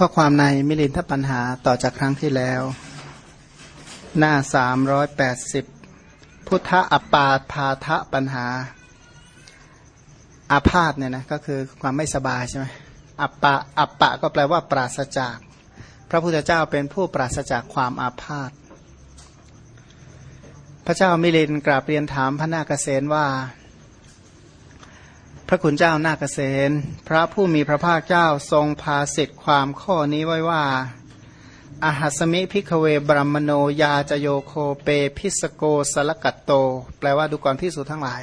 ข้อความในมิลินทปัญหาต่อจากครั้งที่แล้ว หน้าสามร้อยแปดสิบพุทธอปาพาทะปัญหา อาพาธเนี่ยนะก็คือความไม่สบายใช่ไหมอัปปะอัปปะก็แปลว่าปราศจาก พระพุทธเจ้าเป็นผู้ปราศจากความอาพาธพระเจ้ามิลินกราบเรียนถามพระนาคเษนว่า พระคุณเจ้านาคเษนพระผู้มีพระภาคเจ้าทรงพาสิทธิความข้อนี้ไว้ว่าอาหัสมิพิกเวบรมโนยาจโยโคเปพิสโกสลกัตโต แปลว่าดูก่อนภิกษุทั้งหลาย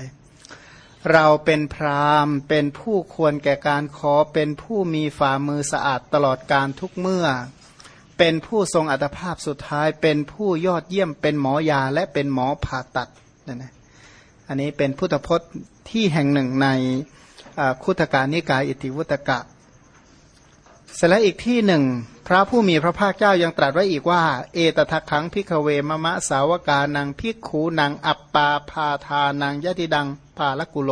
เราเป็นพราหมณ์เป็นผู้ควรแก่การขอเป็นผู้มีฝ่ามือสะอาดตลอดการทุกเมื่อ เป็นผู้ทรงอัตภาพสุดท้าย เป็นผู้ยอดเยี่ยมเป็นหมอยาและเป็นหมอผ่าตัดนี่นะอันนี้เป็นพุทธพจน์ที่แห่งหนึ่งใน คุตการนิกายอิติวุตกะเสร็จแล้วอีกที่หนึ่ง พระผู้มีพระภาคเจ้ายังตรัสไว้อีกว่า เอตทักขังพิกเวมมะสาวกานังพิกขูนังอัปปาพาทานังยะติดังปาลกุโล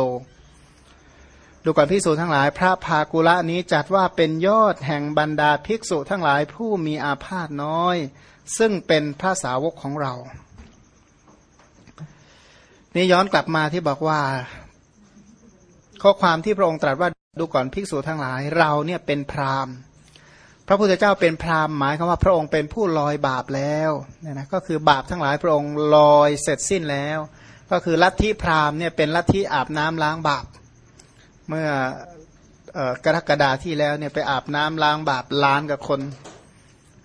ดูก่อนพิสูจทั้งหลาย พระภากุละนี้จัดว่าเป็นยอดแห่งบรรดาภิกษุทั้งหลายผู้มีอาพาธน้อย ซึ่งเป็นพระสาวกของเรา นี่ย้อนกลับมาที่บอกว่า ข้อความที่พระองค์ตรัสว่าดูก่อนภิกษุทั้งหลาย เราเนี่ยเป็นพราหมณ์ พระพุทธเจ้าเป็นพราหมณ์หมายความว่าพระองค์เป็นผู้ลอยบาปแล้วเนี่ยนะก็คือบาปทั้งหลายพระองค์ลอยเสร็จสิ้นแล้ว ก็คือลัทธิพราหมณ์เนี่ยเป็นลัทธิอาบน้ำล้างบาป เมื่อกรกฎาที่แล้วเนี่ยไปอาบน้ำล้างบาปล้านกับคน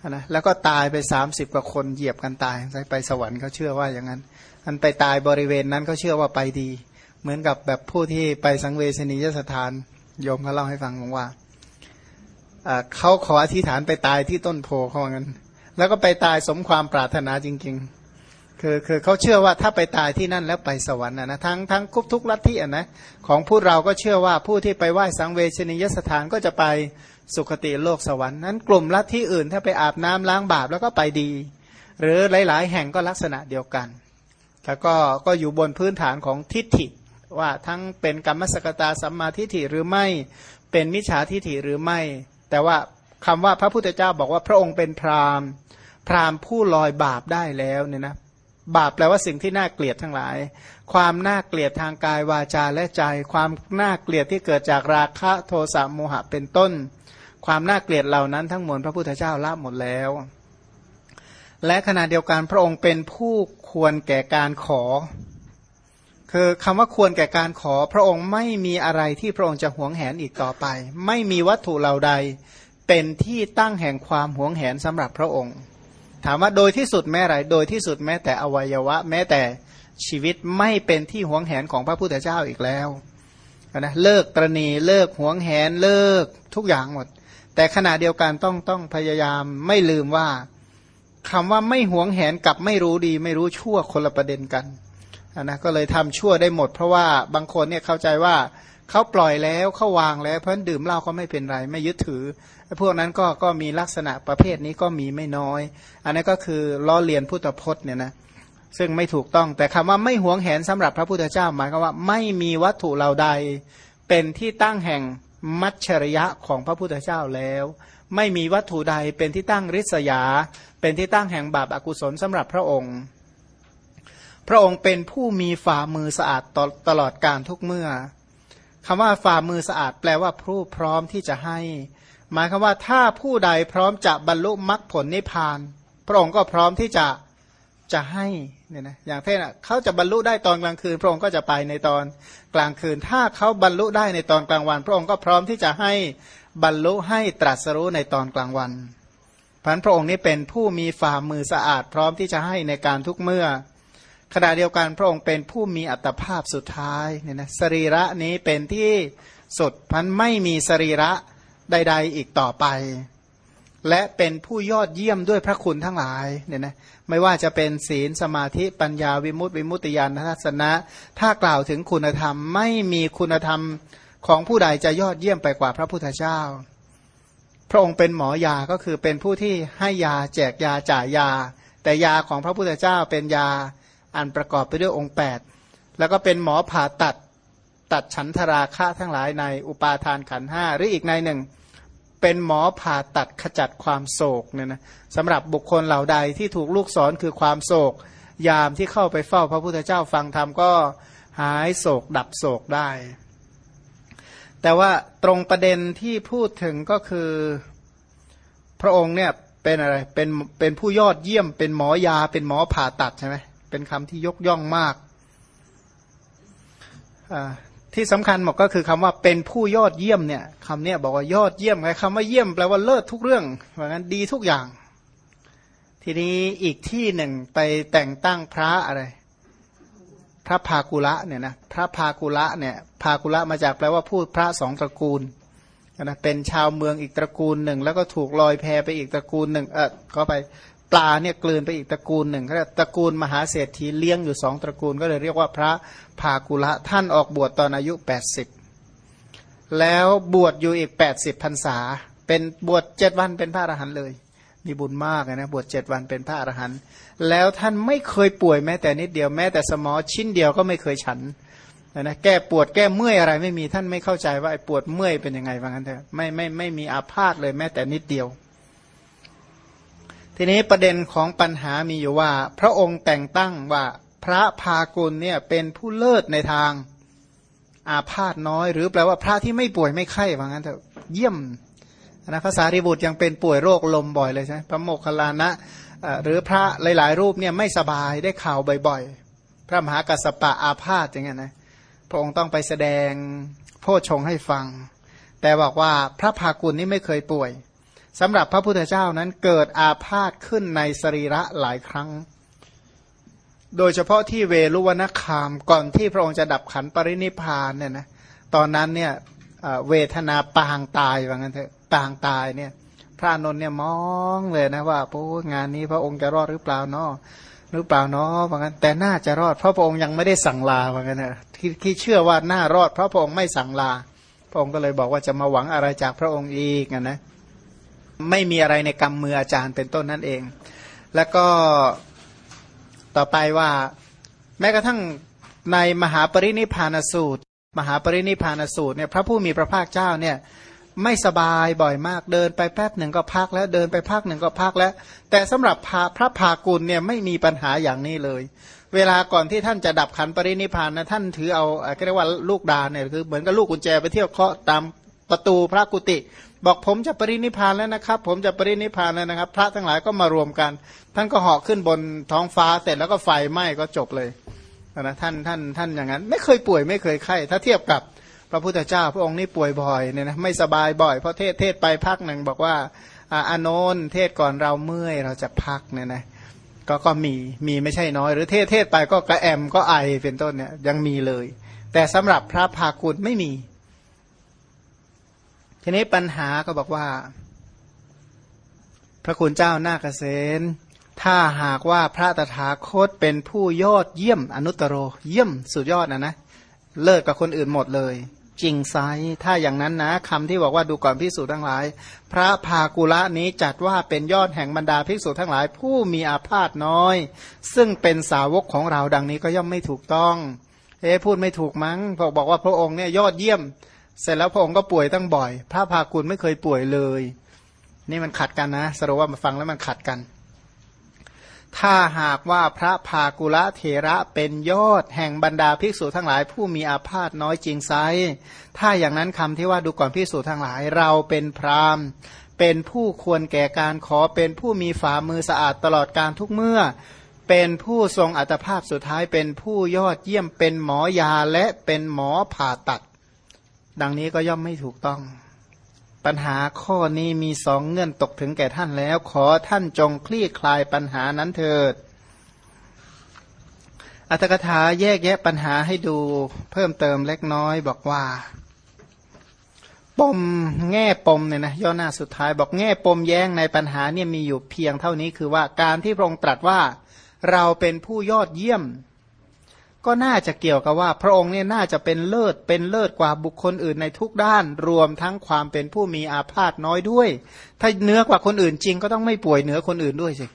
นะแล้วก็ตายไปสามสิบกว่าคนเหยียบกันตายไปสวรรค์เขาเชื่อว่าอย่างนั้นมันไปตายบริเวณนั้นเขาเชื่อว่าไปดี เหมือนกับแบบผู้ที่ไปสังเวชนียสถานโยมเขาเล่าให้ฟังบอกว่าเขาขออธิษฐานไปตายที่ต้นโพเขาว่างั้น แล้วก็ไปตายสมความปรารถนาจริง ๆ คือคือเขาเชื่อว่าถ้าไปตายที่นั่นแล้วไปสวรรค์นะทั้งทั้งคุกทุกลัทธิอะนะของผู้เราก็เชื่อว่าผู้ที่ไปไหว้สังเวชนียสถานก็จะไปสุคติโลกสวรรค์นั้นกลุ่มลัทธิอื่นถ้าไปอาบน้ำล้างบาปแล้วก็ไปดี หรือหลาย ๆ แห่งก็ลักษณะเดียวกัน แล้วก็ก็อยู่บนพื้นฐานของทิฏฐิ ว่าทั้งเป็นกรรมสกตาสัมมาทิฏฐิหรือไม่เป็นมิจฉาทิฏฐิหรือไม่ แต่ว่าคำว่าพระพุทธเจ้าบอกว่าพระองค์เป็นพราหมณ์ พราหมณ์ผู้ลอยบาปได้แล้วเนี่ยนะบาปแปลว่าสิ่งที่น่าเกลียดทั้งหลาย ความน่าเกลียดทางกายวาจาและใจ ความน่าเกลียดที่เกิดจากราคะโทสะโมหะเป็นต้น ความน่าเกลียดเหล่านั้นทั้งมวลพระพุทธเจ้าละหมดแล้ว และขณะเดียวกันพระองค์เป็นผู้ควรแก่การขอ คือคำว่าควรแก่การขอพระองค์ไม่มีอะไรที่พระองค์จะหวงแหนอีกต่อไป ไม่มีวัตถุเหล่าใดเป็นที่ตั้งแห่งความหวงแหนสำหรับพระองค์ ถามว่าโดยที่สุดแม้ไรโดยที่สุดแม้แต่อวัยวะ แม้แต่ชีวิตไม่เป็นที่หวงแหนของพระพุทธเจ้าอีกแล้วนะเลิกตรณีเลิกหวงแหนเลิกทุกอย่างหมด แต่ขณะเดียวกันต้องต้องพยายามไม่ลืมว่าคำว่าไม่หวงแหนกับไม่รู้ดี ไม่รู้ชั่วคนละประเด็นกัน นะก็เลยทำชั่วได้หมด เพราะว่าบางคนเนี่ยเข้าใจว่าเขาปล่อยแล้วเขาวางแล้วเพราะดื่มเหล้าก็ไม่เป็นไร ไม่ยึดถือพวกนั้นก็ก็มีลักษณะประเภทนี้ก็มีไม่น้อย อันนั้นก็คือล้อเลียนพุทธพจน์เนี่ยนะซึ่งไม่ถูกต้องแต่คำว่าไม่หวงแหนสำหรับพระพุทธเจ้าหมายความว่าไม่มีวัตถุเหล่าใด เป็นที่ตั้งแห่งมัจฉริยะของพระพุทธเจ้าแล้ว ไม่มีวัตถุใดเป็นที่ตั้งริษยา เป็นที่ตั้งแห่งบาปอากุศลสำหรับพระองค์ พระองค์เป็นผู้มีฝ่ามือสะอาดตตลอดการทุกเมื่อคำว่าฝ่ามือสะอาดแปลว่าผู้พร้อมที่จะให้ หมายคือว่าถ้าผู้ใดพร้อมจะบรรลุมรรคผลนิพพาน พระองค์ก็พร้อมที่จะจะให้เนี่ยนะอย่างเช่นเขาจะบรรลุได้ตอนกลางคืน พระองค์ก็จะไปในตอนกลางคืน ถ้าเขาบรรลุได้ในตอนกลางวัน พระองค์ก็พร้อมที่จะให้บรรลุให้ตรัสรู้ในตอนกลางวันพันพระองค์นี้เป็นผู้มีฝ่ามือสะอาด พร้อมที่จะให้ในการทุกเมื่อ ขณะเดียวกันพระองค์เป็นผู้มีอัตภาพสุดท้ายเนี่ยนะสรีระนี้เป็นที่สุดพันไม่มีสรีระใด ๆ อีกต่อไป และเป็นผู้ยอดเยี่ยมด้วยพระคุณทั้งหลายเนี่ยนะไม่ว่าจะเป็นศีลสมาธิปัญญาวิมุตติวิมุตติญาณทัศนะ ถ้ากล่าวถึงคุณธรรม ไม่มีคุณธรรมของผู้ใดจะยอดเยี่ยมไปกว่าพระพุทธเจ้า พระองค์เป็นหมอยาก็คือเป็นผู้ที่ให้ยาแจกยาจ่ายยา แต่ยาของพระพุทธเจ้าเป็นยา อันประกอบไปด้วยองค์ 8 แล้วก็เป็นหมอผ่าตัดตัดฉันทราคะทั้งหลายในอุปาทานขันห้าหรืออีกในหนึ่ง เป็นหมอผ่าตัดขจัดความโศกเนี่ยนะสำหรับบุคคลเหล่าใดที่ถูกลูกศรคือความโศก ยามที่เข้าไปเฝ้าพระพุทธเจ้าฟังธรรมก็หายโศกดับโศกได้ แต่ว่าตรงประเด็นที่พูดถึงก็คือพระองค์เนี่ยเป็นอะไรเป็นเป็นผู้ยอดเยี่ยมเป็นหมอยาเป็นหมอผ่าตัดใช่ไหม เป็นคำที่ยกย่องมาก ที่สำคัญบอกก็คือคำว่าเป็นผู้ยอดเยี่ยมเนี่ยคำเนี้ยบอกว่ายอดเยี่ยมไงคำว่าเยี่ยมแปลว่าเลิศทุกเรื่องเหมือนกันดีทุกอย่าง ทีนี้อีกที่หนึ่งไปแต่งตั้งพระอะไร พระพากุละเนี่ยนะพระพากุละเนี่ยพากุละมาจากแปลว่าพูดพระสองตระกูลนะเป็นชาวเมืองอีกตระกูลหนึ่ง แล้วก็ถูกลอยแพไปอีกตระกูลหนึ่งเออก็ไป ปลาเนี่ยกลืนไปอีกตระกูลหนึ่งก็ตระกูลมหาเศรษฐีเลี้ยงอยู่สองตระกูลก็เลยเรียกว่าพระภากุละท่านออกบวชตอนอายุ 80 แล้วบวชอยู่อีก 80พรรษา เป็นบวชเจ็ดวันเป็นพระอรหันต์เลยมีบุญมากนะบวชเจ็ดวันเป็นพระอรหันต์แล้วท่านไม่เคยป่วยแม้แต่นิดเดียวแม้แต่สมอชิ้นเดียวก็ไม่เคยฉันนะแก้ปวดแก้เมื่อยอะไรไม่มีท่านไม่เข้าใจว่าไอ้ปวดเมื่อยเป็นยังไงว่างั้นเถอะไม่ไม่ไม่มีอาพาธเลยแม้แต่นิดเดียว ทีนี้ประเด็นของปัญหามีอยู่ว่า พระองค์แต่งตั้งว่าพระพากุลเนี่ยเป็นผู้เลิศในทางอาพาธน้อย หรือแปลว่าพระที่ไม่ป่วยไม่ไข้ว่างั้นเถอะเยี่ยมนะภาษาริบุตรยังเป็นป่วยโรคลมบ่อยเลยใช่ไหมพระโมคคัลลานะหรือพระหลาย ๆ รูปเนี่ยไม่สบายได้ข่าวบ่อย ๆ พระมหากัสสปะอาพาธอย่างเงี้ยนะพระองค์ต้องไปแสดงโพชงให้ฟัง แต่บอกว่าพระภากุลนี่ไม่เคยป่วย สำหรับพระพุทธเจ้านั้นเกิดอาพาธขึ้นในสรีระหลายครั้ง โดยเฉพาะที่เวลุวนคามก่อนที่พระองค์จะดับขันปรินิพานเนี่ยนะตอนนั้นเนี่ยเวทนาปางตายว่างั้นเถอะปางตายเนี่ยพระนนท์เนี่ยมองเลยนะว่าโอ้งานนี้พระองค์จะรอดหรือเปล่าเนาะหรือเปล่าเนาะว่างั้นแต่น่าจะรอดเพราะพระองค์ยังไม่ได้สั่งลาว่างั้นนะที่ที่เชื่อว่าน่ารอดเพราะพระองค์ไม่สั่งลา พระองค์ก็เลยบอกว่าจะมาหวังอะไรจากพระองค์อีกนะ ไม่มีอะไรในกรรมมืออาจารย์เป็นต้นนั่นเอง แล้วก็ต่อไปว่าแม้กระทั่งในมหาปรินิพานสูตร มหาปรินิพานสูตรเนี่ยพระผู้มีพระภาคเจ้าเนี่ยไม่สบายบ่อยมากเดินไปแป๊บหนึ่งก็พักแล้วเดินไปพักหนึ่งก็พักแล้ว แต่สำหรับพระพระภากุลเนี่ยไม่มีปัญหาอย่างนี้เลย เวลาก่อนที่ท่านจะดับขันปรินิพานนะท่านถือเอาเรียกว่าลูกดาเนี่ยคือเหมือนกับลูกกุญแจไปเที่ยวเคาะตามประตูพระกุฏิ บอกผมจะปรินิพานแล้วนะครับ ผมจะปรินิพานแล้วนะครับ พระทั้งหลายก็มารวมกัน ท่านก็เหาะขึ้นบนท้องฟ้าเสร็จแล้วก็ไฟไหม้ก็จบเลยนะท่านท่านท่านอย่างนั้น ไม่เคยป่วยไม่เคยไข้ถ้าเทียบกับพระพุทธเจ้าพระองค์นี่ป่วยบ่อยเนี่ยนะไม่สบายบ่อยเพราะเทศเทศไปพักหนึ่งบอกว่าอานนท์เทศก่อนเราเมื่อยเราจะพักเนี่ยนะก็ก็มีมีไม่ใช่น้อย หรือเทศเทศไปก็กระแอมก็ไอเป็นต้นเนี่ยยังมีเลย แต่สำหรับพระภากุลไม่มี ทีนี้ปัญหาก็บอกว่า พระคุณเจ้านาเกษณถ้าหากว่าพระตถาคตเป็นผู้ยอดเยี่ยมอนุตโร เยี่ยมสุดยอดนะนะ เลิศกับคนอื่นหมดเลย จริงไซถ้าอย่างนั้นนะคำที่บอกว่าดูก่อนพิสูจน์ทั้งหลาย พระภากุละนี้จัดว่าเป็นยอดแห่งบรรดาภิกษุทั้งหลาย ผู้มีอาพาธน้อย ซึ่งเป็นสาวกของเราดังนี้ก็ย่อมไม่ถูกต้อง เอ๊พูดไม่ถูกมั้งบอกบอกว่าพระองค์เนี่ยยอดเยี่ยม เสร็จแล้วพระองค์ก็ป่วยตั้งบ่อย พระภากุลไม่เคยป่วยเลย นี่มันขัดกันนะสรุปว่ามาฟังแล้วมันขัดกัน ถ้าหากว่าพระภากุละเถระเป็นยอดแห่งบรรดาภิกษุทั้งหลาย ผู้มีอาพาธน้อยจริงไซถ้าอย่างนั้นคำที่ว่าดูก่อนภิกษุทั้งหลายเราเป็นพรามเป็นผู้ควรแก่การขอเป็นผู้มีฝ่ามือสะอาดตลอดการทุกเมื่อ เป็นผู้ทรงอัตภาพสุดท้ายเป็นผู้ยอดเยี่ยมเป็นหมอยาและเป็นหมอผ่าตัด ดังนี้ก็ย่อมไม่ถูกต้อง ปัญหาข้อนี้มีสองเงื่อนตกถึงแก่ท่านแล้ว ขอท่านจงคลี่คลายปัญหานั้นเถิด อัตถกถาแยกแยะปัญหาให้ดูเพิ่มเติมเล็กน้อยบอกว่า ปมแง่ปมเนี่ยนะย่อหน้าสุดท้ายบอกแง่ปมแย้งในปัญหาเนี่ยมีอยู่เพียงเท่านี้คือว่าการที่พระองค์ตรัสว่าเราเป็นผู้ยอดเยี่ยม ก็น่าจะเกี่ยวกับว่า พระองค์เนี่ยน่าจะเป็นเลิศเป็นเลิศกว่าบุคคลอื่นในทุกด้าน รวมทั้งความเป็นผู้มีอาพาธน้อยด้วย ถ้าเนื้อกว่าคนอื่นจริงก็ต้องไม่ป่วยเหนือคนอื่นด้วยสิ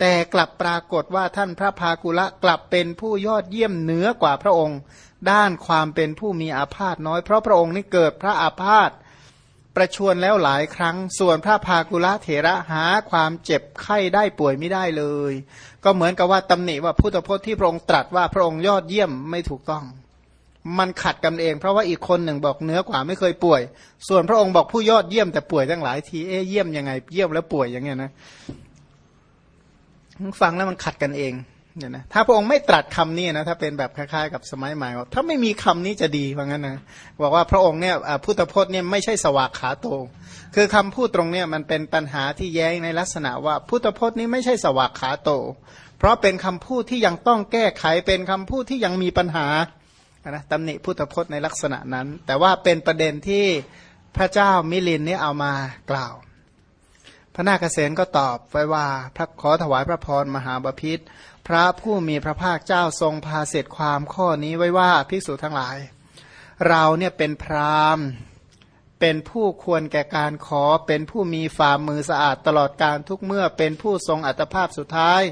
แต่กลับปรากฏว่าท่านพระภากุละกลับเป็นผู้ยอดเยี่ยมเหนือกว่าพระองค์ ด้านความเป็นผู้มีอาพาธน้อย เพราะพระองค์นี่เกิดพระอาพาธ ประชวนแล้วหลายครั้ง ส่วนพระภากุละเถระหาความเจ็บไข้ได้ป่วยไม่ได้เลย ก็เหมือนกับว่าตำหนิว่าพุทธพจน์ที่พระองค์ตรัสว่าพระองค์ยอดเยี่ยมไม่ถูกต้อง มันขัดกันเอง เพราะว่าอีกคนหนึ่งบอกเนื้อกว่าไม่เคยป่วย ส่วนพระองค์บอกผู้ยอดเยี่ยมแต่ป่วยตั้งหลายทีเอ๊เยี่ยมยังไงเยี่ยมแล้วป่วยอย่างเงี้ยนะฟังแล้วมันขัดกันเอง เนี่ยนะถ้าพระองค์ไม่ตรัสคำนี้นะถ้าเป็นแบบคล้ายๆกับสมัยใหม่ว่าถ้าไม่มีคำนี้จะดีว่างั้นนะบอกว่าพระองค์เนี่ยพุทธพจน์เนี่ยไม่ใช่สวากขาโต คือคำพูดตรงเนี่ยมันเป็นปัญหาที่แย้งในลักษณะว่าพุทธพจน์นี้ไม่ใช่สวากขาโต เพราะเป็นคำพูดที่ยังต้องแก้ไขเป็นคำพูดที่ยังมีปัญหานะตำหนิพุทธพจน์ในลักษณะนั้น แต่ว่าเป็นประเด็นที่พระเจ้ามิลินเนี่ยเอามากล่าว พระนาคเษนก็ตอบไว้ว่าพระขอถวายพระพรมหาบาพิษ พระผู้มีพระภาคเจ้าทรงพาเสร็จความข้อนี้ไว้ว่าภิกษุทั้งหลาย เราเนี่ยเป็นพรามเป็นผู้ควรแก่การขอเป็นผู้มีฝ่ามือสะอาดตลอดการทุกเมื่อเป็นผู้ทรงอัตภาพสุดท้าย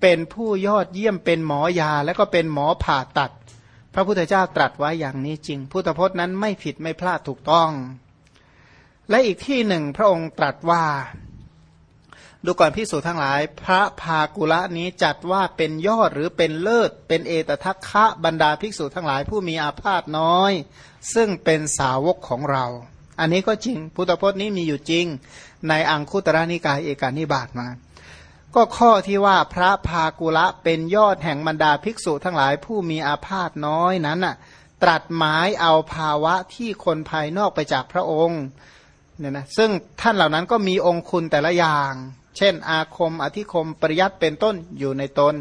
เป็นผู้ยอดเยี่ยมเป็นหมอยา และก็เป็นหมอผ่าตัด พระพุทธเจ้าตรัสไว้อย่างนี้จริง พุทธพจน์นั้นไม่ผิดไม่พลาดถูกต้อง และอีกที่หนึ่งพระองค์ตรัสว่า ดูก่อนพิสูจทั้งหลาย พระภากุละนี้จัดว่าเป็นยอดหรือเป็นเลิศ เป็นเอตทัคคะบรรดาภิกษุทั้งหลายผู้มีอาพาธน้อย ซึ่งเป็นสาวกของเรา อันนี้ก็จริง พุทธพจน์นี้มีอยู่จริง ในอังคุตระนิกายเอกานิบาตมา ก็ข้อที่ว่าพระภากุละเป็นยอดแห่งบรรดาภิกษุทั้งหลายผู้มีอาพาธน้อยนั้นน่ะ ตรัสหมายเอาภาวะที่คนภายนอกไปจากพระองค์เนี่ยนะซึ่งท่านเหล่านั้นก็มีองคุณแต่ละอย่าง เช่น อาคม อธิคม ปริยัติเป็นต้นอยู่ในตน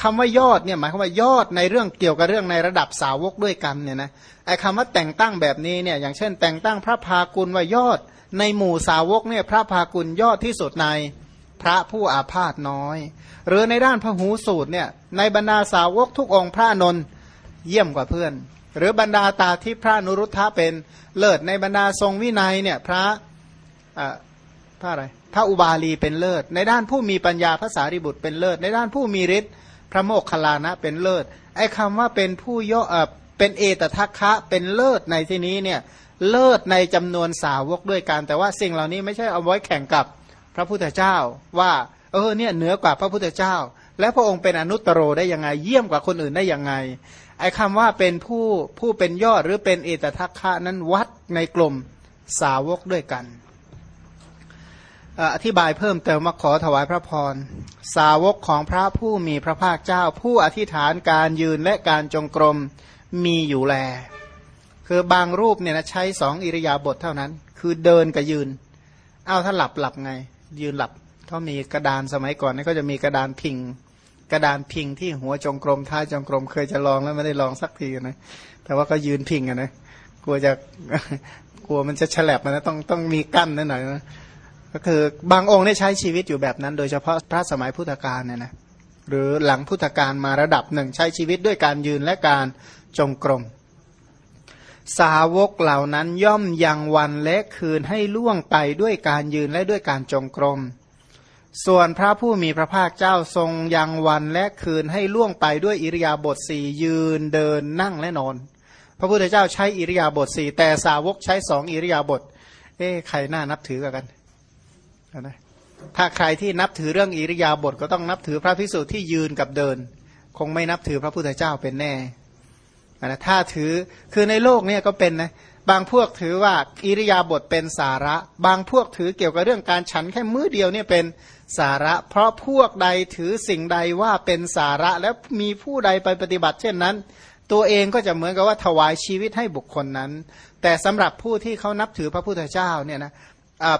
คำว่ายอดเนี่ยหมายความว่ายอดในเรื่องเกี่ยวกับเรื่องในระดับสาวกด้วยกันเนี่ยนะไอ้คำว่าแต่งตั้งแบบนี้เนี่ยอย่างเช่น แต่งตั้งพระพากุลว่ายอด ในหมู่สาวกเนี่ยพระพากุลยอดที่สุดในพระผู้อาพาธน้อย หรือในด้านพระหูสูตรเนี่ยในบรรดาสาวกทุกองค์พระนนเยี่ยมกว่าเพื่อน หรือบรรดาตาที่พระนุรุทธะเป็นเลิศในบรรดาทรงวินัยเนี่ยพระพระอะไร ระอุบาลีเป็นเลิศ ในด้านผู้มีปัญญาภาษาริบุตรเป็นเลิศ ในด้านผู้มีฤทธิ์พระโมคคัลลานะเป็นเลิศ ไอ้คำว่าเป็นผู้ย่อเป็นเอตทัคคะเป็นเลิศในที่นี้เนี่ยเลิศในจำนวนสาวกด้วยกัน แต่ว่าสิ่งเหล่านี้ไม่ใช่เอาไว้แข่งกับพระพุทธเจ้า ว่าเออเนี่ยเหนือกว่าพระพุทธเจ้า และพระองค์เป็นอนุตตรได้ยังไง เยี่ยมกว่าคนอื่นได้ยังไง ไอ้คำว่าเป็นผู้ผู้เป็นยอดหรือเป็นเอตทัคคะนั้นวัดในกลุ่มสาวกด้วยกัน อธิบายเพิ่มเติมมาขอถวายพระพร สาวกของพระผู้มีพระภาคเจ้า ผู้อธิษฐานการยืนและการจงกรมมีอยู่แล คือบางรูปเนี่ยนะใช้สองอิริยาบถเท่านั้น คือเดินกับยืน เอาถ้าหลับหลับไง ยืนหลับเขามีกระดานสมัยก่อนนี่ก็จะมีกระดานพิง กระดานพิงที่หัวจงกรมท้ายจงกรมเคยจะลองแล้วไม่ได้ลองสักทีนะแต่ว่าก็ยืนพิงอะนะกลัวจะกลัวมันจะฉลับนะต้องต้องมีกั้นนิดหน่อยนะ ก็คือบางองค์ได้ใช้ชีวิตอยู่แบบนั้น โดยเฉพาะพระสมัยพุทธกาลเนี่ยนะหรือหลังพุทธกาลมาระดับหนึ่งใช้ชีวิตด้วยการยืนและการจงกรม สาวกเหล่านั้นย่อมยังวันและคืนให้ล่วงไปด้วยการยืนและด้วยการจงกรม ส่วนพระผู้มีพระภาคเจ้าทรงยังวันและคืนให้ล่วงไปด้วยอิริยาบถสี่ยืนเดินนั่งและนอน พระพุทธเจ้าใช้อิริยาบถสี่แต่สาวกใช้สองอิริยาบถเอ๊ใครน่านับถือกัน นะถ้าใครที่นับถือเรื่องอิริยาบถก็ต้องนับถือพระพิสุที่ยืนกับเดิน คงไม่นับถือพระพุทธเจ้าเป็นแน่นะถ้าถือคือในโลกนี้ก็เป็นนะบางพวกถือว่าอิริยาบถเป็นสาระ บางพวกถือเกี่ยวกับเรื่องการฉันแค่มือเดียวเนี่ยเป็นสาระ เพราะพวกใดถือสิ่งใดว่าเป็นสาระ แล้วมีผู้ใดไปปฏิบัติ เช่นนั้น ตัวเองก็จะเหมือนกับว่าถวายชีวิตให้บุคคลนั้น แต่สำหรับผู้ที่เขานับถือพระพุทธเจ้าเนี่ยนะ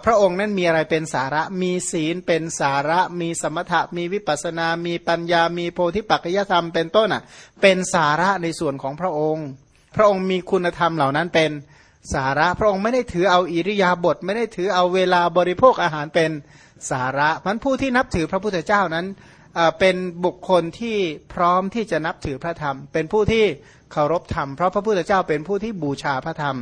พระองค์นั้นมีอะไรเป็นสาระ มีศีลเป็นสาระ มีสมถะ มีวิปัสนา มีปัญญา มีโพธิปัจจยธรรมเป็นต้นอะ เป็นสาระในส่วนของพระองค์ พระองค์มีคุณธรรมเหล่านั้นเป็นสาระ พระองค์ไม่ได้ถือเอาอิริยาบถไม่ได้ถือเอาเวลาบริโภคอาหารเป็นสาระมันผู้ที่นับถือพระพุทธเจ้านั้นเป็นบุคคลที่พร้อมที่จะนับถือพระธรรม เป็นผู้ที่เคารพธรรม เพราะพระพุทธเจ้าเป็นผู้ที่บูชาพระธรรม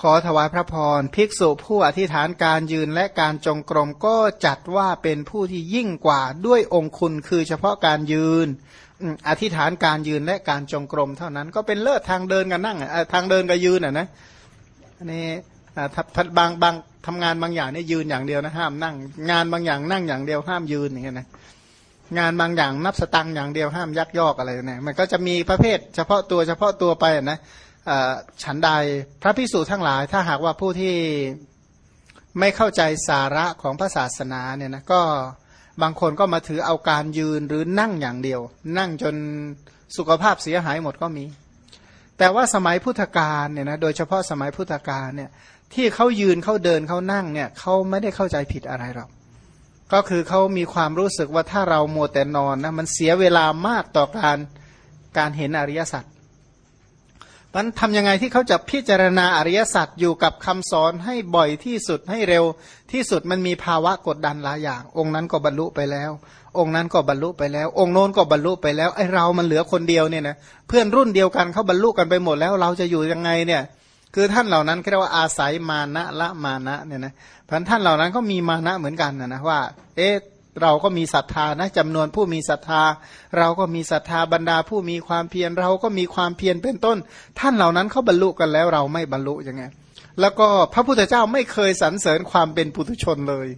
ขอถวายพระพร ภิกษุผู้อธิษฐานการยืนและการจงกรมก็จัดว่าเป็นผู้ที่ยิ่งกว่าด้วยองคุณคือเฉพาะการยืน อธิษฐานการยืนและการจงกรมเท่านั้นก็เป็นเลิศทางเดินกันนั่งทางเดินกับยืนอะนะนนี้บางบางทำงานบางอย่างนี่ยืนอย่างเดียวนะห้ามนั่ง งานบางอย่างนั่งอย่างเดียวห้ามยืนอย่างเงี้ยนะงานบางอย่างนับสตังอย่างเดียวห้ามยักยอกอะไรเนี่ยมันก็จะมีประเภท เฉพาะตัวเฉพาะตัวไปนะ ฉันใดพระพิสูจน์ทั้งหลาย ถ้าหากว่าผู้ที่ไม่เข้าใจสาระของพระศาสนาเนี่ยนะก็บางคนก็มาถือเอาการยืนหรือนั่งอย่างเดียว นั่งจนสุขภาพเสียหายหมดก็มี แต่ว่าสมัยพุทธกาลเนี่ยนะโดยเฉพาะสมัยพุทธกาลเนี่ยที่เขายืนเขาเดินเขานั่งเนี่ยเขาไม่ได้เข้าใจผิดอะไรหรอกก็คือเขามีความรู้สึกว่าถ้าเรามัวแต่นอนนะมันเสียเวลามากต่อการการเห็นอริยสัจ มันทำยังไงที่เขาจะพิจารณาอริยสัจอยู่กับคำสอนให้บ่อยที่สุดให้เร็วที่สุดมันมีภาวะกดดันหลายอย่าง องค์นั้นก็บรรลุไปแล้ว องค์นั้นก็บรรลุไปแล้ว องค์โน้นก็บรรลุไปแล้วไอเรามันเหลือคนเดียวเนี่ยนะเพื่อนรุ่นเดียวกันเขาบรรลุกันไปหมดแล้ว เราจะอยู่ยังไงเนี่ย คือท่านเหล่านั้นเรียกว่าอาศัยมานะละมานะเนี่ยนะพันท่านเหล่านั้นก็มีมานะเหมือนกันนะนะว่า เอ๊ะ เราก็มีศรัทธานะจำนวนผู้มีศรัทธา เราก็มีศรัทธาบรรดาผู้มีความเพียรเราก็มีความเพียรเป็นต้น ท่านเหล่านั้นเขาบรรลุกันแล้วเราไม่บรรลุยังไงแล้วก็พระพุทธเจ้าไม่เคยสรรเสริญความเป็นปุถุชนเลย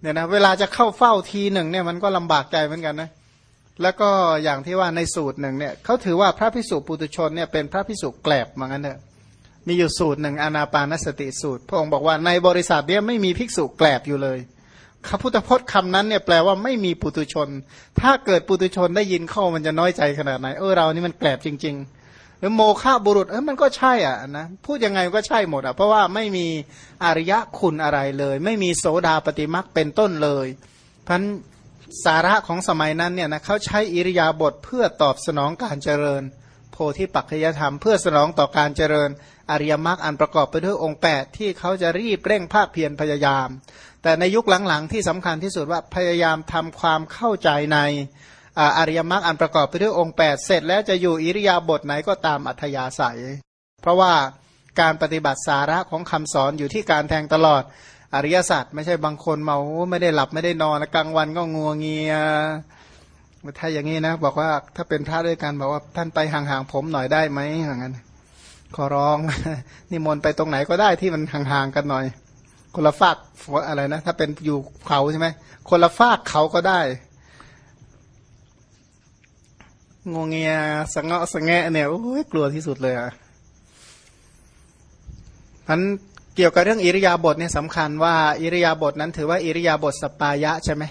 เนี่ยนะเวลาจะเข้าเฝ้าทีหนึ่งเนี่ยมันก็ลำบากใจเหมือนกันนะแล้วก็อย่างที่ว่าในสูตรหนึ่งเนี่ยเขาถือว่าพระพิสุปุตุชนเนี่ยเป็นพระพิสุแกลบเหมือนกันเถอะมีอยู่สูตรหนึ่งอนาปานสติสูตร พระองค์บอกว่าในบริษัทเนี้ยไม่มีภิกษุแกลบอยู่เลย คำพุทธพจน์คำนั้นเนี่ยแปลว่าไม่มีปุตุชน ถ้าเกิดปุตุชนได้ยินเข้ามันจะน้อยใจขนาดไหน เออเรานี่มันแกลบจริง ๆ หรือโมฆะบุรุษเออมันก็ใช่อะนะพูดยังไงก็ใช่หมดอะเพราะว่าไม่มีอริยะคุณอะไรเลย ไม่มีโสดาปฏิมักเป็นต้นเลยพันสาระของสมัยนั้นเนี่ยนะเขาใช้อิริยาบถเพื่อตอบสนองการเจริญ โพธิปัจจยธรรม เพื่อสนองต่อการเจริญอริยมรรคอันประกอบไปด้วยองค์ 8 ที่เขาจะรีบเร่งภาคเพียรพยายาม แต่ในยุคหลังๆ ที่สำคัญที่สุดว่าพยายามทำความเข้าใจในอริยมรรคอันประกอบไปด้วยองค์ 8 เสร็จแล้วจะอยู่อิริยาบถไหนก็ตามอัธยาศัย เพราะว่าการปฏิบัติสาระของคำสอนอยู่ที่การแทงตลอดอริยสัจไม่ใช่บางคนเมาไม่ได้หลับไม่ได้นอนกลางวันก็งัวเงียถ้าอย่างนี้นะ บอกว่าถ้าเป็นพระด้วยกันบอกว่าท่านไปห่างๆผมหน่อยได้ไหมอย่างนั้นขอร้องนิมนต์ไปตรงไหนก็ได้ที่มันห่างๆกันหน่อย คนละฝากอะไรนะ ถ้าเป็นอยู่เขาใช่ไหมคนละฝากเขาก็ได้งงเงียสงเงาะสงแงเนี่ยโอ้ยกลัวที่สุดเลยอะพันเกี่ยวกับเรื่องอิริยาบถเนี่ยสำคัญว่าอิริยาบถนั้นถือว่าอิริยาบถสปายะใช่ไหม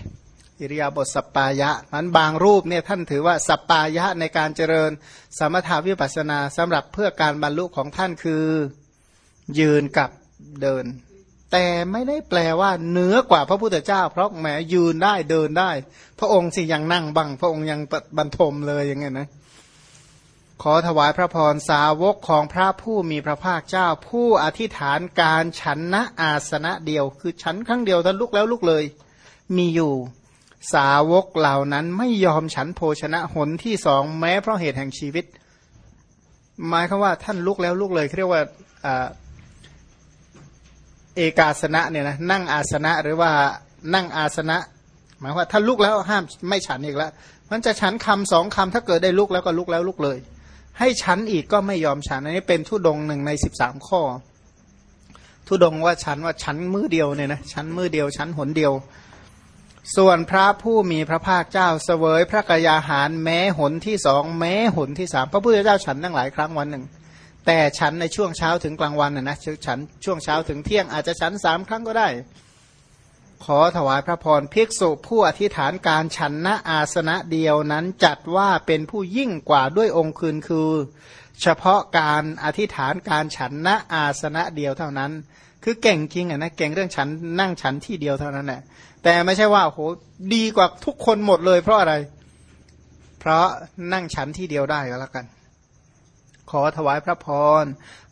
อิริยาบถสปายะมันบางรูปเนี่ยท่านถือว่าสปายะในการเจริญสมถาวิปัสนาสำหรับเพื่อการบรรลุของท่านคือยืนกับเดิน แต่ไม่ได้แปลว่าเหนือกว่าพระพุทธเจ้า เพราะแหมยืนได้เดินได้ พระองค์สิยังนั่งบังพระองค์ยังบรรทมเลยอย่างเงี้ยนะขอถวายพระพรสาวกของพระผู้มีพระภาคเจ้า ผู้อธิษฐานการฉันนะอาสนะเดียว คือฉันครั้งเดียวท่านลุกแล้วลุกเลย มีอยู่ สาวกเหล่านั้นไม่ยอมฉันโภชนะหนที่สองแม้เพราะเหตุแห่งชีวิต หมายคือว่าท่านลุกแล้วลุกเลยเรียกว่า เอกาสนะเนี่ยนะนั่งอาสนะหรือว่านั่งอาสนะ หมายว่าถ้าลุกแล้วห้ามไม่ฉันอีกแล้ว มันจะฉันคำสองคำถ้าเกิดได้ลุกแล้วก็ลุกแล้วลุกเลย ให้ฉันอีกก็ไม่ยอมฉันอันนี้เป็นทุดงหนึ่งในสิบสามข้อ ทุดงว่าฉันว่าฉันมือเดียวเนี่ยนะฉันมือเดียวฉันหนเดียว ส่วนพระผู้มีพระภาคเจ้าเสวยพระกยาหารแม้หนที่สองแม้หนที่สามพระพุทธเจ้าฉันตั้งหลายครั้งวันหนึ่ง แต่ฉันในช่วงเช้าถึงกลางวันนะนะฉันช่วงเช้าถึงเที่ยงอาจจะฉันสามครั้งก็ได้ ขอถวายพระพรภิกษุผู้อธิษฐานการฉันณอาสนะเดียวนั้นจัดว่าเป็นผู้ยิ่งกว่าด้วยองค์คืนคือ เฉพาะการอธิษฐานการฉันณอาสนะเดียวเท่านั้น คือเก่งจริงอะนะเก่งเรื่องฉันนั่งฉันที่เดียวเท่านั้นแหละแต่ไม่ใช่ว่าโหดีกว่าทุกคนหมดเลย เพราะอะไร เพราะนั่งฉันที่เดียวได้ก็แล้วกัน อถวายพระพร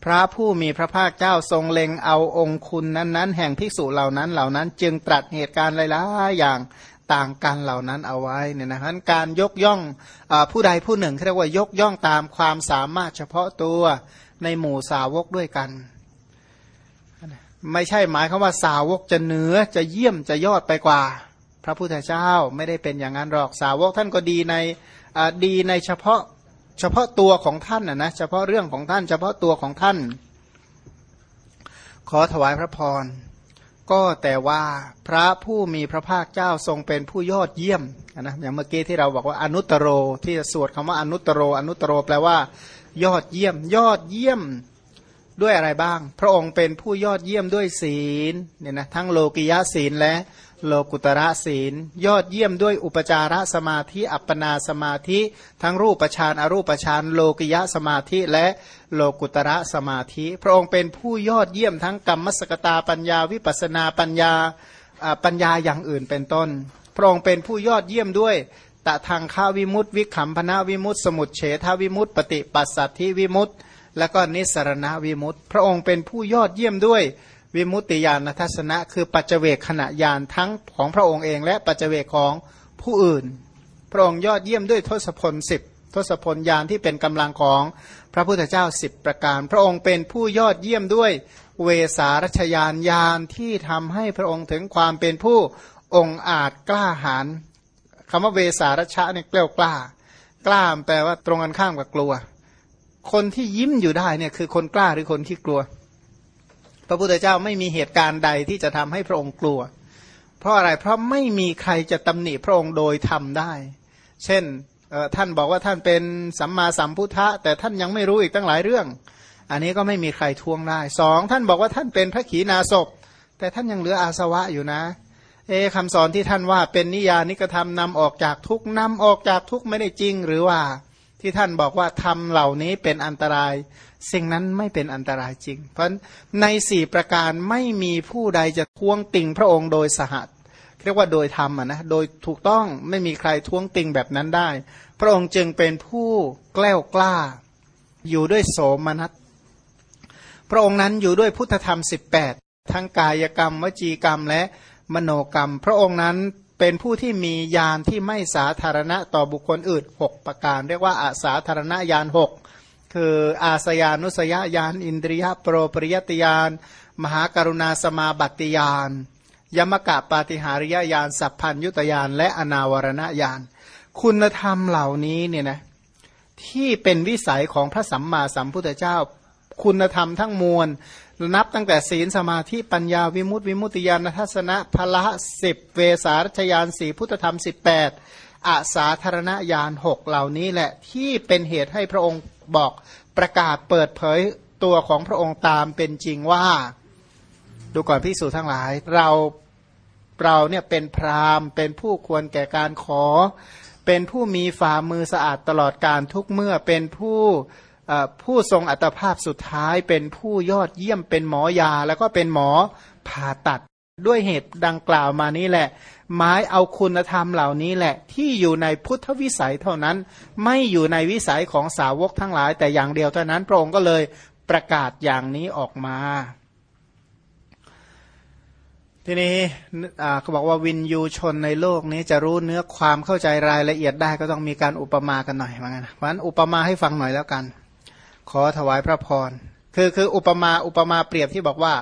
พระผู้มีพระภาคเจ้าทรงเล็งเอาองคุณนั้นๆ แห่งภิกษุเหล่านั้นเหล่านั้น จึงตรัสเหตุการณ์หลายๆอย่างต่างกันเหล่านั้นเอาไว้เนี่ยนะฮะการยกย่องอผู้ใดผู้หนึ่งเรียกว่ายกย่องตามความสามารถเฉพาะตัวในหมู่สาวกด้วยกัน ไม่ใช่หมายคำว่าสาวกจะเหนือจะเยี่ยมจะยอดไปกว่า พระพุทธเจ้าไม่ได้เป็นอย่างนั้นหรอกสาวกท่านก็ดีในดีในเฉพาะ เฉพาะตัวของท่านนะนะเฉพาะเรื่องของท่าน เฉพาะตัวของท่าน ขอถวายพระพร ก็แต่ว่าพระผู้มีพระภาคเจ้าทรงเป็นผู้ยอดเยี่ยมนะอย่างเมื่อกี้ที่เราบอกว่าอนุตโรที่สวดคำว่าอนุตโร อนุตตโรแปลว่า ยอดเยี่ยม ยอดเยี่ยมด้วยอะไรบ้าง พระองค์เป็นผู้ยอดเยี่ยมด้วยศีลเนี่ยนะทั้งโลกิยะศีลและ โลกุตระศีล ยอดเยี่ยมด้วยอุปจารสมาธิอัปปนาสมาธิ ทั้งรูปฌานอรูปฌานโลกิยะสมาธิและโลกุตระสมาธิ พระองค์เป็นผู้ยอดเยี่ยมทั้งกรรมสกตาปัญญาวิปัสนาปัญญาปัญญาอย่างอื่นเป็นต้น พระองค์เป็นผู้ยอดเยี่ยมด้วยตะทางข้าวิมุตติวิขำพนาวิมุตติสมุทเฉทวิมุตติปฏิปัสสัทธิวิมุตติแล้วก็นิสรณวิมุตติ พระองค์เป็นผู้ยอดเยี่ยมด้วย วิมุตติญาณทัศนะ คือปัจเจกขณะญาณทั้งของพระองค์เอง และปัจเจกของผู้อื่น พระองค์ยอดเยี่ยมด้วยทศพลสิบทศพลญาณที่เป็นกำลังของพระพุทธเจ้าสิบประการ พระองค์เป็นผู้ยอดเยี่ยมด้วยเวสารัชยานญาณที่ทำให้พระองค์ถึงความเป็นผู้องอาจกล้าหาญคำว่าเวสารัชะเนี่ยกล้ากล้า กล้าแปลว่าตรงกันข้ามกับกลัว คนที่ยิ้มอยู่ได้เนี่ยคือคนกล้าหรือคนที่กลัว พระพุทธเจ้าไม่มีเหตุการณ์ใดที่จะทำให้พระองค์กลัว เพราะอะไรเพราะไม่มีใครจะตำหนิพระองค์โดยทำได้ เช่นท่านบอกว่าท่านเป็นสัมมาสัมพุทธะ แต่ท่านยังไม่รู้อีกตั้งหลายเรื่อง อันนี้ก็ไม่มีใครทวงได้สองท่านบอกว่าท่านเป็นพระขีณาสพ แต่ท่านยังเหลืออาสวะอยู่นะเอคำสอนที่ท่านว่าเป็นนิยานิกระทำนำออกจากทุกนำออกจากทุกไม่ได้จริงหรือว่า ที่ท่านบอกว่าทำเหล่านี้เป็นอันตราย สิ่งนั้นไม่เป็นอันตรายจริง เพราะในสี่ประการไม่มีผู้ใดจะท้วงติงพระองค์โดยสหัสเรียกว่าโดยธรรมนะโดยถูกต้องไม่มีใครท้วงติงแบบนั้นได้ พระองค์จึงเป็นผู้แกล้วกล้า อยู่ด้วยโสมนัสพระองค์นั้นอยู่ด้วยพุทธธรรม 18 ทั้งกายกรรม วจีกรรมและมโนกรรม พระองค์นั้น เป็นผู้ที่มียานที่ไม่สาธารณะต่อบุคคลอื่นหกประการ เรียกว่าอาสาธารณญาณหกคืออาสยานุสยญาณอินทรียโปรปริยติยานมหากรุณาสมาบัติยานยมกะปาติหาริยญาณสัพพัญยุตยานและอนาวรณญาณคุณธรรมเหล่านี้เนี่ยนะที่เป็นวิสัยของพระสัมมาสัมพุทธเจ้า คุณธรรมทั้งมวล นับตั้งแต่ศีลสมาธิปัญญาวิมุตติวิมุตติญาณทัศนะพละสิบเวสารชยานสีพุทธธรรมสิบแปดอาสาธารณญาณหกเหล่านี้แหละที่เป็นเหตุให้พระองค์บอกประกาศเปิดเผยตัวของพระองค์ตามเป็นจริงว่า ดูก่อนพิสูจทั้งหลาย เราเราเนี่ยเป็นพรามเป็นผู้ควรแก่การขอ เป็นผู้มีฝ่ามือสะอาดตลอดการทุกเมื่อเป็นผู้ ผู้ทรงอัตภาพสุดท้ายเป็นผู้ยอดเยี่ยมเป็นหมอยา แล้วก็เป็นหมอผ่าตัดด้วยเหตุดังกล่าวมานี้แหละ หมายเอาคุณธรรมเหล่านี้แหละ ที่อยู่ในพุทธวิสัยเท่านั้น ไม่อยู่ในวิสัยของสาวกทั้งหลาย แต่อย่างเดียวเท่านั้นพระองค์ก็เลยประกาศอย่างนี้ออกมา ทีนี้เขาบอกว่าวินยูชนในโลกนี้จะรู้เนื้อความเข้าใจรายละเอียดได้ก็ต้องมีการอุปมากันหน่อยเหมือนกันเพราะฉะนั้นอุปมาให้ฟังหน่อยแล้วกัน ขอถวายพระพร คือคืออุปมาอุปมาเปรียบที่บอกว่า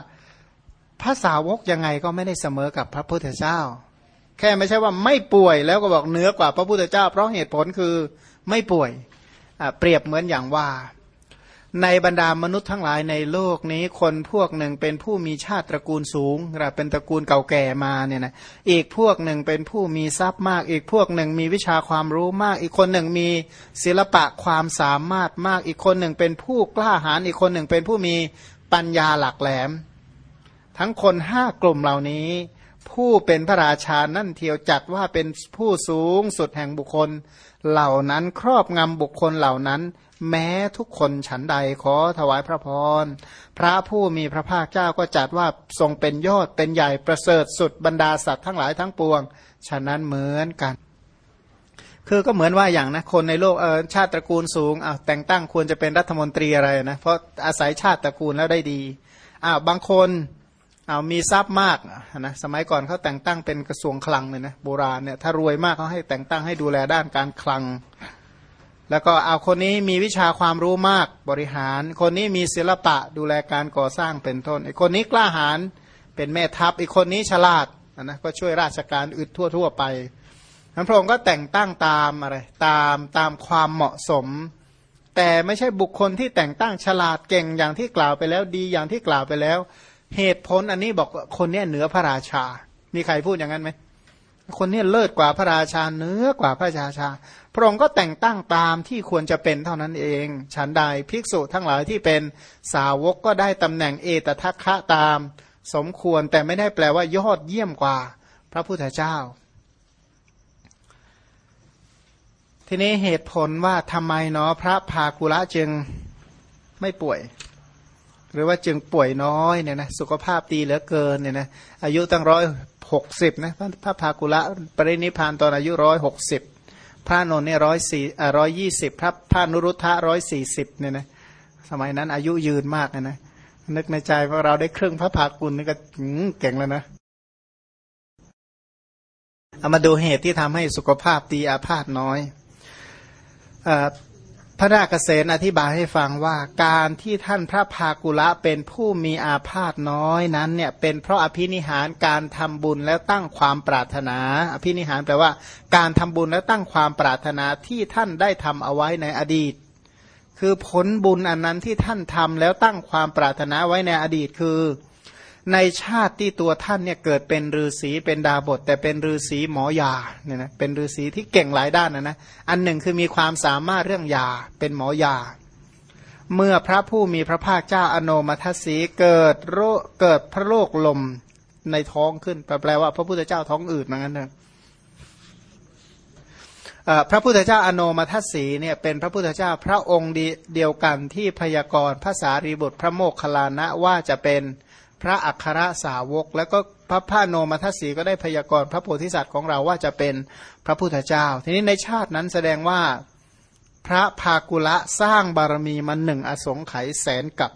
พระสาวกยังไงก็ไม่ได้เสมอกับพระพุทธเจ้า แค่ไม่ใช่ว่าไม่ป่วยแล้วก็บอกเหนือกว่าพระพุทธเจ้า เพราะเหตุผลคือไม่ป่วยเปรียบเหมือนอย่างว่า ในบรรดามนุษย์ทั้งหลายในโลกนี้คนพวกหนึ่งเป็นผู้มีชาติตระกูลสูงเป็นตระกูลเก่าแก่มาเนี่ยนะอีกพวกหนึ่งเป็นผู้มีทรัพย์มาก อีกพวกหนึ่งมีวิชาความรู้มาก อีกคนหนึ่งมีศิลปะความสามารถมาก อีกคนหนึ่งเป็นผู้กล้าหาญอีกคนหนึ่งเป็นผู้มีปัญญาหลักแหลม ทั้งคนห้ากลุ่มเหล่านี้ ผู้เป็นพระราชานั่นเทียวจัดว่าเป็นผู้สูงสุดแห่งบุคคล เหล่านั้นครอบงำบุคคลเหล่านั้น แม้ทุกคนฉันใดขอถวายพระพร พระผู้มีพระภาคเจ้าก็จัดว่าทรงเป็นยอดเป็นใหญ่ประเสริฐสุดบรรดาสัตว์ทั้งหลายทั้งปวง ฉะนั้นเหมือนกัน คือก็เหมือนว่าอย่างนะคนในโลกเออชาติตระกูลสูงอ้าวแต่งตั้งควรจะเป็นรัฐมนตรีอะไรนะเพราะอาศัยชาติตระกูลแล้วได้ดีอ้าวบางคน เอามีทรัพย์มากนะสมัยก่อนเขาแต่งตั้งเป็นกระทรวงคลังเลยนะโบราณเนี่ยถ้ารวยมากเขาให้แต่งตั้งให้ดูแลด้านการคลัง แล้วก็เอาคนนี้มีวิชาความรู้มากบริหาร คนนี้มีศิลปะดูแลการก่อสร้างเป็นต้นไอ้คนนี้กล้าหาญเป็นแม่ทัพอีกคนนี้ฉลาดนะก็ช่วยราชการอึดทั่วทั่วไปพระองค์ก็แต่งตั้งตามอะไรตามตามความเหมาะสม แต่ไม่ใช่บุคคลที่แต่งตั้งฉลาดเก่งอย่างที่กล่าวไปแล้วดีอย่างที่กล่าวไปแล้ว เหตุผลอันนี้บอกคนเนี้ยเหนือพระราชา มีใครพูดอย่างนั้นไหม คนนี้เลิศกว่าพระราชาเหนือกว่าพระราชา พระองค์ก็แต่งตั้งตามที่ควรจะเป็นเท่านั้นเอง ฉันใดภิกษุทั้งหลายที่เป็นสาวกก็ได้ตำแหน่งเอตทัคคะตาม สมควรแต่ไม่ได้แปลว่ายอดเยี่ยมกว่าพระพุทธเจ้า ทีนี้เหตุผลว่าทำไมเนาะพระพากุละจึงไม่ป่วย หรือว่าจึงป่วยน้อยเนี่ยนะสุขภาพดีเหลือเกินเนี่ยนะอายุตั้งร้อยหกสิบนะพระพากุละปรินิพานตอนอายุร้อยหกสิบพระนนท์เนี่ยร้อยสี่ร้อยยี่สิบพระพระนุรุทธะร้อยสี่สิบเนี่ยนะสมัยนั้นอายุยืนมากนะนะนึกในใจว่าเราได้เครึ่องพระภากุลนี่ก็เก่งแล้วนะเอามาดูเหตุที่ทำให้สุขภาพดีอาพาธน้อยอ พระราชเษนอธิบายให้ฟังว่าการที่ท่านพระภากุละเป็นผู้มีอาพาธน้อยนั้นเนี่ยเป็นเพราะอภินิหารการทำบุญแล้วตั้งความปรารถนา อภินิหารแปลว่า การทำบุญแล้วตั้งความปรารถนาที่ท่านได้ทำเอาไว้ในอดีต คือผลบุญอันนั้นที่ท่านทำแล้วตั้งความปรารถนาไว้ในอดีตคือ ในชาติที่ตัวท่านเนี่ยเกิดเป็นฤาษีเป็นดาบท แต่เป็นฤาษีหมอยาเนี่ยนะเป็นฤาษีที่เก่งหลายด้านนะนะอันหนึ่งคือมีความสามารถเรื่องยาเป็นหมอยา เมื่อพระผู้มีพระภาคเจ้าอโนมัทสีเกิดโรเกิดพระโลกลมในท้องขึ้นแปลว่าพระพุทธเจ้าท้องอืดเหมือนกันเถอะพระพุทธเจ้าอโนมัทสีเนี่ยเป็นพระพุทธเจ้าพระองค์เดียวกันที่พยากรณ์ภาษารีบุตรพระโมคคัลลานะว่าจะเป็น พระอัครสาวก แล้วก็พระพาโนมัทสีก็ได้พยากรณ์พระโพธิสัตว์ของเราว่าจะเป็นพระพุทธเจ้า ทีนี้ในชาตินั้นแสดงว่าพระภากุละสร้างบารมีมาหนึ่งอสงไขยแสนกับ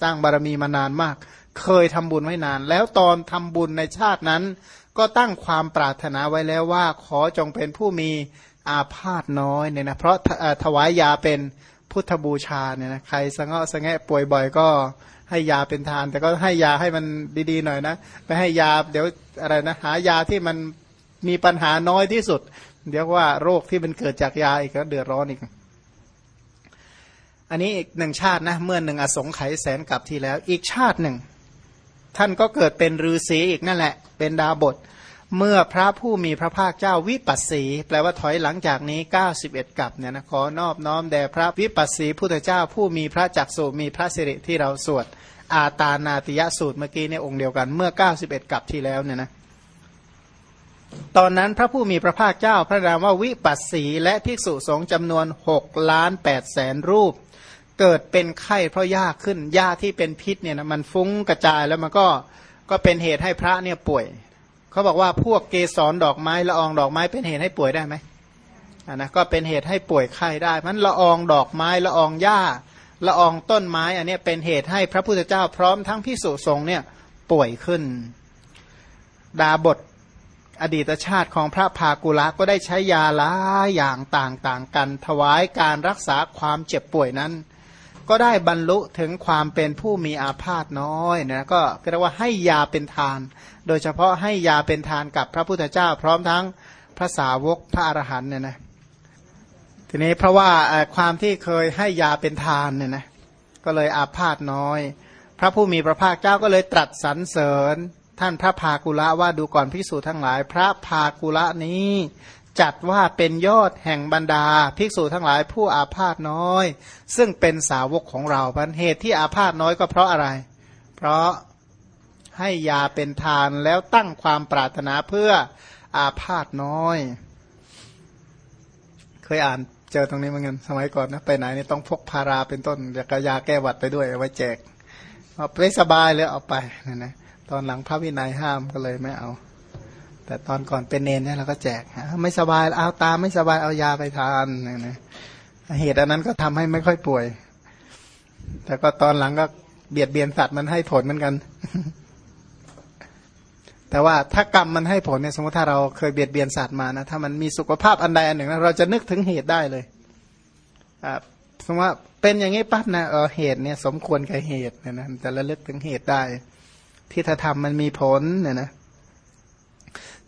สร้างบารมีมานานมาก เคยทำบุญไว้นาน แล้วตอนทำบุญในชาตินั้น ก็ตั้งความปรารถนาไว้แล้วว่า ขอจงเป็นผู้มีอาพาธน้อยเนี่ยนะเพราะถวายยาเป็นพุทธบูชาเนี่ยนะใครสงะสงะป่วยบ่อยก็ ให้ยาเป็นทาน แต่ก็ให้ยาให้มันดีๆหน่อยนะไม่ให้ยาเดี๋ยวอะไรนะหายาที่มันมีปัญหาน้อยที่สุด เดี๋ยวว่าโรคที่มันเกิดจากยาอีกก็เดือดร้อนอีก อันนี้อีกหนึ่งชาตินะ เมื่อหนึ่งอสงไขยแสนกับที่แล้ว อีกชาติหนึ่ง ท่านก็เกิดเป็นฤาษีอีกนั่นแหละ เป็นดาบท เมื่อพระผู้มีพระภาคเจ้าวิปัสสี แปลว่าถอยหลังจากนี้ 91 กับเนี่ยนะขอนอบน้อมแด่พระวิปัสสีพุทธเจ้าผู้มีพระจักสุมีพระสิริที่เราสวด อาตานาติยสูตรเมื่อกี้ในองค์เดียวกันเมื่อ 91 กับที่แล้วเนี่ยนะตอนนั้นพระผู้มีพระภาคเจ้าพระนามว่าวิปัสสีและภิกษุสงฆ์จำนวน6ล้าน8แสนรูป เกิดเป็นไข้เพราะยาขึ้นยาที่เป็นพิษเนี่ยนะมันฟุ้งกระจายแล้วมันก็ก็เป็นเหตุให้พระเนี่ยป่วย เขาบอกว่าพวกเกสรดอกไม้ละอองดอกไม้เป็นเหตุให้ป่วยได้ไหมอ่านะก็เป็นเหตุให้ป่วยไข้ได้มันละอองดอกไม้ละอองหญ้าละอองต้นไม้อันนี้เป็นเหตุให้พระพุทธเจ้าพร้อมทั้งพิสุสงเนี่ยป่วยขึ้น ดาบทอดีตชาติของพระภากุละก็ได้ใช้ยาหลายอย่างต่างๆกัน ถวายการรักษาความเจ็บป่วยนั้น ก็ได้บรรลุถึงความเป็นผู้มีอาพาธน้อยนะก็เรียกว่าให้ยาเป็นทาน โดยเฉพาะให้ยาเป็นทานกับพระพุทธเจ้า พร้อมทั้งพระสาวกพระอรหันเนี่ยนะทีนี้เพราะว่าความที่เคยให้ยาเป็นทานเนี่ยนะก็เลยอาพาธน้อย พระผู้มีพระภาคเจ้าก็เลยตรัสสรรเสริญ ท่านพระภากุละว่าดูก่อนพิสูจน์ทั้งหลาย พระภากุละนี้ จัดว่าเป็นยอดแห่งบรรดา ภิกษุทั้งหลายผู้อาพาธน้อย ซึ่งเป็นสาวกของเราพันเหตุที่อาพาธน้อยก็เพราะอะไร เพราะให้ยาเป็นทานแล้วตั้งความปรารถนาเพื่ออาพาธน้อย เคยอ่านเจอตรงนี้เหมือนกันสมัยก่อนนะไปไหนนี่ต้องพกพาราเป็นต้นยากยาแก้หวัดไปด้วยเอาไว้แจกเอาไปสบายเลยเอาไปนะนะตอนหลังพระวินัยห้ามก็เลยไม่เอา แต่ตอนก่อนเป็นเนนเนี่ยเราก็แจกไม่สบายเอาตาไม่สบายเอายาไปทานนะเหตุอันนั้นก็ทำให้ไม่ค่อยป่วย แต่ก็ตอนหลังก็เบียดเบียนสัตว์มันให้ผลเหมือนกัน แต่ว่าถ้ากรรมมันให้ผลเนี่ยสมมติถ้าเราเคยเบียดเบียนสัตว์มานะถ้ามันมีสุขภาพอันใดอันหนึ่งนะเราจะนึกถึงเหตุได้เลยอ่าสมมติว่าเป็นอย่างนี้ปั๊บนะเออเหตุเนี่ย สมควรกับเหตุเนี่ยนะจะระลึกถึงเหตุได้ ที่ถ้าทำมันมีผลเนี่ยนะ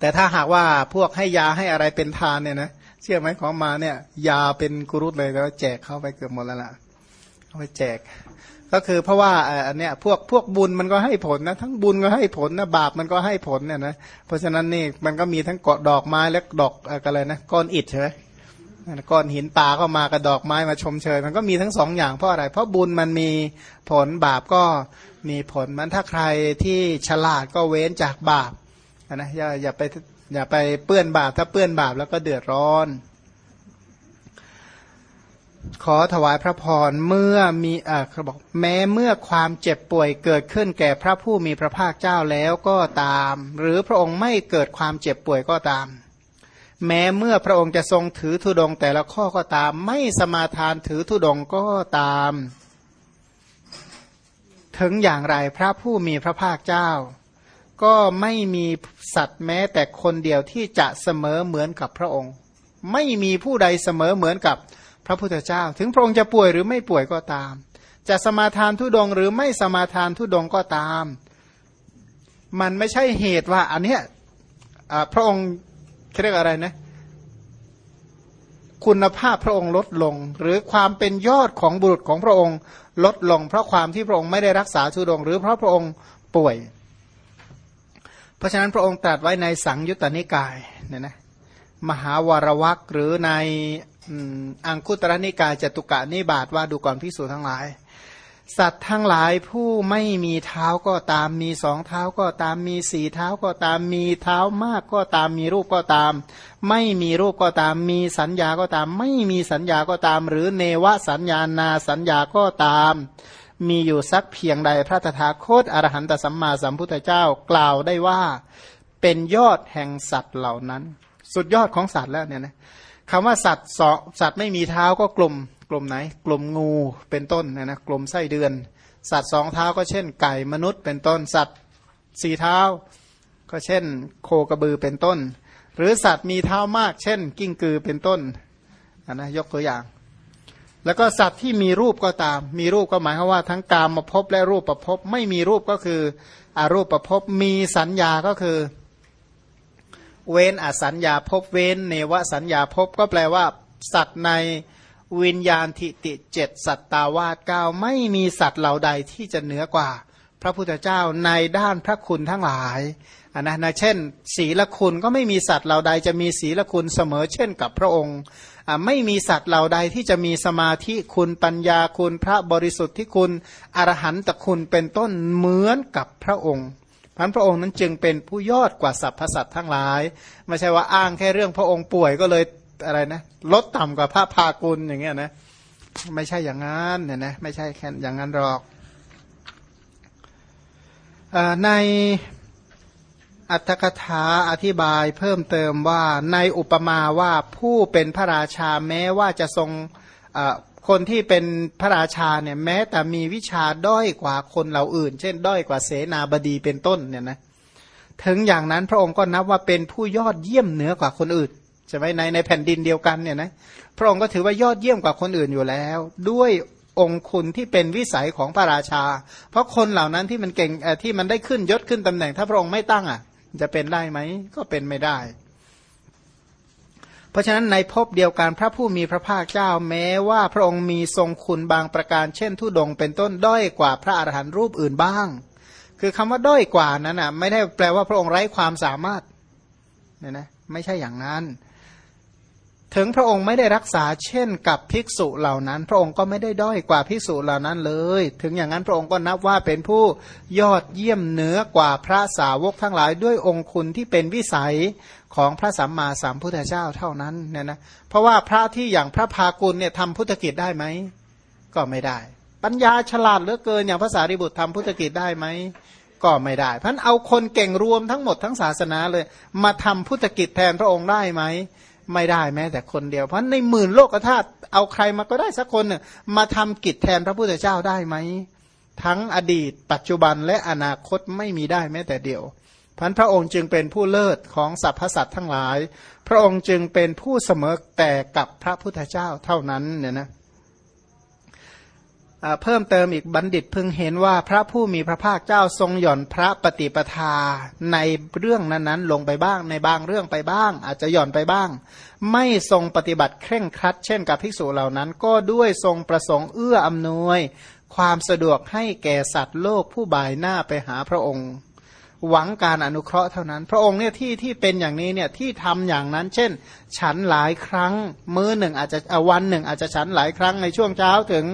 แต่ถ้าหากว่าพวกให้ยาให้อะไรเป็นทานเนี่ยนะเชื่อไหมของมาเนี่ย ยาเป็นกุรุตเลยแล้วแจกเข้าไปเกือบหมดแล้วล่ะเอาไปแจก ก็คือเพราะว่าอันเนี้ยพวกพวกบุญมันก็ให้ผลนะ ทั้งบุญก็ให้ผลนะบาปมันก็ให้ผลเนี่ยนะเพราะฉะนั้นนี่มันก็มีทั้งเกาะดอกไม้และดอกอะไรนะก้อนอิฐใช่ไหมก้อนหินปลาก็มากับดอกไม้มาชมเชย มันก็มีทั้งสองอย่างเพราะอะไร เพราะบุญมันมีผลบาปก็มีผลมันถ้าใครที่ฉลาดก็เว้นจากบาป นะอย่าอย่าไปอย่าไปเปื้อนบาปถ้าเปื้อนบาปแล้วก็เดือดร้อน ขอถวายพระพรเมื่อมีอ่าเขาบอกแม้เมื่อความเจ็บป่วยเกิดขึ้นแก่พระผู้มีพระภาคเจ้าแล้วก็ตาม หรือพระองค์ไม่เกิดความเจ็บป่วยก็ตาม แม้เมื่อพระองค์จะทรงถือธุดงแต่ละข้อก็ตาม ไม่สมาทานถือธุดงก็ตาม ถึงอย่างไรพระผู้มีพระภาคเจ้า ก็ไม่มีสัตว์แม้แต่คนเดียวที่จะเสมอเหมือนกับพระองค์ ไม่มีผู้ใดเสมอเหมือนกับพระพุทธเจ้า ถึงพระองค์จะป่วยหรือไม่ป่วยก็ตาม จะสมาทานทุดงหรือไม่สมาทานทุดงก็ตาม มันไม่ใช่เหตุว่าอันเนี้ยพระองค์เรียกอะไรนะคุณภาพพระองค์ลดลง หรือความเป็นยอดของบุรุษของพระองค์ลดลง เพราะความที่พระองค์ไม่ได้รักษาทุดง หรือเพราะพระองค์ป่วย เพราะฉะนั้นพระองค์ตรัสไว้ในสังยุตตนิกายเนี่ยนะมหาวารวักหรือในอังคุตรนิกายจตุกะนิบาตว่าดูก่อนพิสูจทั้งหลาย สัตว์ทั้งหลายผู้ไม่มีเท้าก็ตามมีสองเท้าก็ตามมีสี่เท้าก็ตามมีเท้ามากก็ตามมีรูปก็ตาม ไม่มีรูปก็ตามมีสัญญาก็ตาม ไม่มีสัญญาก็ตาม หรือเนวสัญญานาสัญญาก็ตาม มีอยู่สักเพียงใดพระตถาคตอรหันตสัมมาสัมพุทธเจ้ากล่าวได้ว่าเป็นยอดแห่งสัตว์เหล่านั้น สุดยอดของสัตว์แล้วเนี่ยนะคำว่าสัตว์สสัตว์ไม่มีเท้าก็กลุ่มกลุ่มไหน กลุ่มงูเป็นต้นนะนะกลุ่มไส้เดือน สัตว์สองเท้าก็เช่น ไก่มนุษย์เป็นต้น สัตว์สี่เท้า ก็เช่น โคกระบือเป็นต้น หรือสัตว์มีเท้ามาก เช่น กิ้งกือเป็นต้นนนะยกตัวอย่าง แล้วก็สัตว์ที่มีรูปก็ตาม มีรูปก็หมายความว่าทั้งกามมาพบและรูปประพบไม่มีรูปก็คืออารูปประพบมีสัญญาก็คือ เว้นอสัญญาพบเว้นเนวสัญญาพบก็แปลว่า สัตว์ในวิญญาณทิติเจ็ดสัตตาวาสเก้าไม่มีสัตว์เหล่าใดที่จะเหนือกว่า พระพุทธเจ้าในด้านพระคุณทั้งหลายอันนะนะเช่น ศีลคุณก็ไม่มีสัตว์เหล่าใดจะมีศีลคุณเสมอเช่นกับพระองค์ ไม่มีสัตว์เหล่าใดที่จะมีสมาธิคุณปัญญาคุณพระบริสุทธิ์ที่คุณอรหันตคุณเป็นต้นเหมือนกับพระองค์พันพระองค์นั้นจึงเป็นผู้ยอดกว่าสรรพสัตว์ทั้งหลาย ไม่ใช่ว่าอ้างแค่เรื่องพระองค์ป่วยก็เลยอะไรนะลดต่ำกว่าพระภากุลอย่างเงี้ยนะไม่ใช่อย่างนั้นเนี่ยนะไม่ใช่แค่อย่างนั้นหรอกใน อัตถกถาอธิบายเพิ่มเติมว่าในอุปมาว่าผู้เป็นพระราชาแม้ว่าจะทรงคนที่เป็นพระราชาเนี่ยแม้แต่มีวิชาด้อยกว่าคนเหล่าอื่น เช่น ด้อยกว่าเสนาบดีเป็นต้นเนี่ยนะถึงอย่างนั้นพระองค์ก็นับว่าเป็นผู้ยอดเยี่ยมเหนือกว่าคนอื่นใช่ไหมในในแผ่นดินเดียวกันเนี่ยนะพระองค์ก็ถือว่ายอดเยี่ยมกว่าคนอื่นอยู่แล้ว ด้วยองคุณที่เป็นวิสัยของพระราชา เพราะคนเหล่านั้นที่มันเก่งที่มันได้ขึ้นยศขึ้นตำแหน่ง ถ้าพระองค์ไม่ตั้งอะ จะเป็นได้ไหม ก็เป็นไม่ได้ เพราะฉะนั้นในภพเดียวกันพระผู้มีพระภาคเจ้าแม้ว่าพระองค์มีทรงคุณบางประการ เช่นทุดงเป็นต้นด้อยกว่าพระอรหันต์รูปอื่นบ้าง คือคำว่าด้อยกว่านั้นอะ ไม่ได้แปลว่าพระองค์ไร้ความสามารถเนี่ยนะไม่ใช่อย่างนั้น ถึงพระองค์ไม่ได้รักษาเช่นกับภิกษุเหล่านั้น พระองค์ก็ไม่ได้ด้อยกว่าภิกษุเหล่านั้นเลย ถึงอย่างนั้นพระองค์ก็นับว่าเป็นผู้ยอดเยี่ยมเหนือกว่าพระสาวกทั้งหลายด้วยองคุณที่เป็นวิสัยของพระสัมมาสัมพุทธเจ้าเท่านั้นเนี่ยนะเพราะว่าพระที่อย่างพระพากุลเนี่ยทำพุทธกิจได้ไหมก็ไม่ได้ ปัญญาฉลาดเหลือเกินอย่างภาษาริบุตรทำพุทธกิจได้ไหมก็ไม่ได้เพราะนั้นเอาคนเก่งรวมทั้งหมดทั้งศาสนาเลย มาทำพุทธกิจแทนพระองค์ได้ไหม ไม่ได้แม้แต่คนเดียว เพราะในหมื่นโลกธาตุเอาใครมาก็ได้สักคนน่ยมาทำกิจแทนพระพุทธเจ้าได้ไหมทั้งอดีต ปัจจุบันและอนาคตไม่มีได้แม้แต่เดียวพันพระองค์จึงเป็นผู้เลิศของสรรพสัตว์ทั้งหลาย พระองค์จึงเป็นผู้เสมอแต่กับพระพุทธเจ้าเท่านั้นเนี่ยนะ เพิ่มเติมอีกบัณฑิตพึงเห็นว่าพระผู้มีพระภาคเจ้าทรงหย่อนพระปฏิปทาในเรื่องนั้นๆ ลงไปบ้าง ในบางเรื่องไปบ้าง อาจจะหย่อนไปบ้าง ไม่ทรงปฏิบัติเคร่งครัด เช่นกับภิกษุเหล่านั้น ก็ด้วยทรงประสงค์เอื้ออำนวย ความสะดวกให้แก่สัตว์โลกผู้บ่ายหน้าไปหาพระองค์ หวังการอนุเคราะห์เท่านั้น พระองค์เนี่ยที่ที่เป็นอย่างนี้เนี่ยที่ทำอย่างนั้น เช่น ฉันหลายครั้ง มื้อหนึ่งอาจจะวันหนึ่ง อาจจะฉันหลายครั้งในช่วงเช้าถึง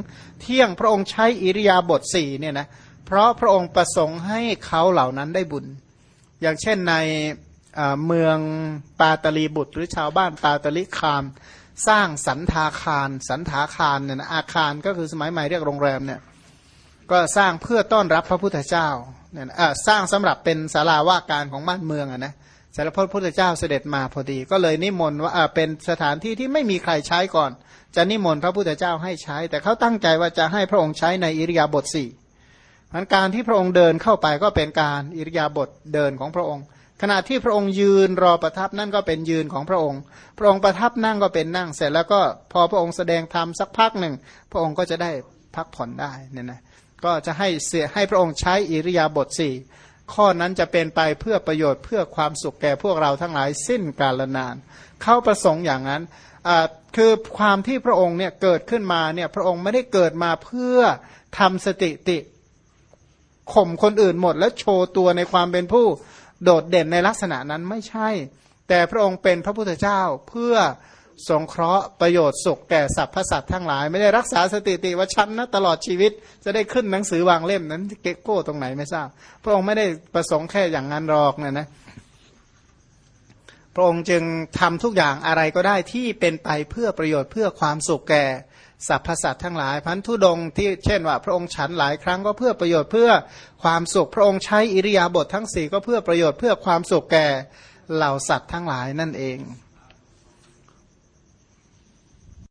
เที่ยงพระองค์ใช้อิริยาบถสี่เนี่ยนะเพราะพระองค์ประสงค์ให้เขาเหล่านั้นได้บุญ อย่างเช่นในเมืองปาตลีบุตร หรือชาวบ้านปาตลิคาม สร้างสันทาคาร สันทาคารเนี่ยนะอาคารก็คือสมัยใหม่เรียกโรงแรมเนี่ยก็สร้างเพื่อต้อนรับพระพุทธเจ้า นี่ยสร้างสำหรับเป็นศาลาว่าการของบ้านเมืองอะนะสารพระพุทธเจ้าเสด็จมาพอดี ก็เลยนิมนต์ว่าเป็นสถานที่ที่ไม่มีใครใช้ก่อน จะนิมนต์พระพุทธเจ้าให้ใช้ แต่เขาตั้งใจว่าจะให้พระองค์ใช้ในอิริยาบถสี่การที่พระองค์เดินเข้าไปก็เป็นการอิริยาบถเดินของพระองค์ ขณะที่พระองค์ยืนรอประทับนั่นก็เป็นยืนของพระองค์ พระองค์ประทับนั่งก็เป็นนั่งเสร็จแล้วก็พอพระองค์แสดงธรรมสักพักหนึ่งพระองค์ก็จะได้พักผ่อนได้เนี่ยนะ ก็จะให้เสียให้พระองค์ใช้อิริยาบถสี่ข้อนั้นจะเป็นไปเพื่อประโยชน์เพื่อความสุขแก่พวกเราทั้งหลายสิ้นกาลนาน เข้าประสงค์อย่างนั้นคือความที่พระองค์เนี่ยเกิดขึ้นมาเนี่ยพระองค์ไม่ได้เกิดมาเพื่อทำสติติข่มคนอื่นหมด แล้วโชว์ตัวในความเป็นผู้โดดเด่นในลักษณะนั้นไม่ใช่ แต่พระองค์เป็นพระพุทธเจ้าเพื่อ สงเคราะห์ประโยชน์สุขแก่สรรพสัตว์ทั้งหลาย ไม่ได้รักษาสติติว่าฉันนะตลอดชีวิตจะได้ขึ้นหนังสือวางเล่มนั้นเก็กโก้ตรงไหนไม่ทราบ พระองค์ไม่ได้ประสงค์แค่อย่างนั้นหรอกเนี่ยนะพระองค์จึงทำทุกอย่างอะไรก็ได้ที่เป็นไปเพื่อประโยชน์เพื่อความสุขแก่สรรพสัตว์ทั้งหลายพันธุดงที่เช่นว่าพระองค์ฉันหลายครั้งก็เพื่อประโยชน์เพื่อความสุข พระองค์ใช้อิริยาบถททั้งสี่ก็เพื่อประโยชน์เพื่อความสุขแก่เหล่าสัตว์ทั้งหลายนั่นเอง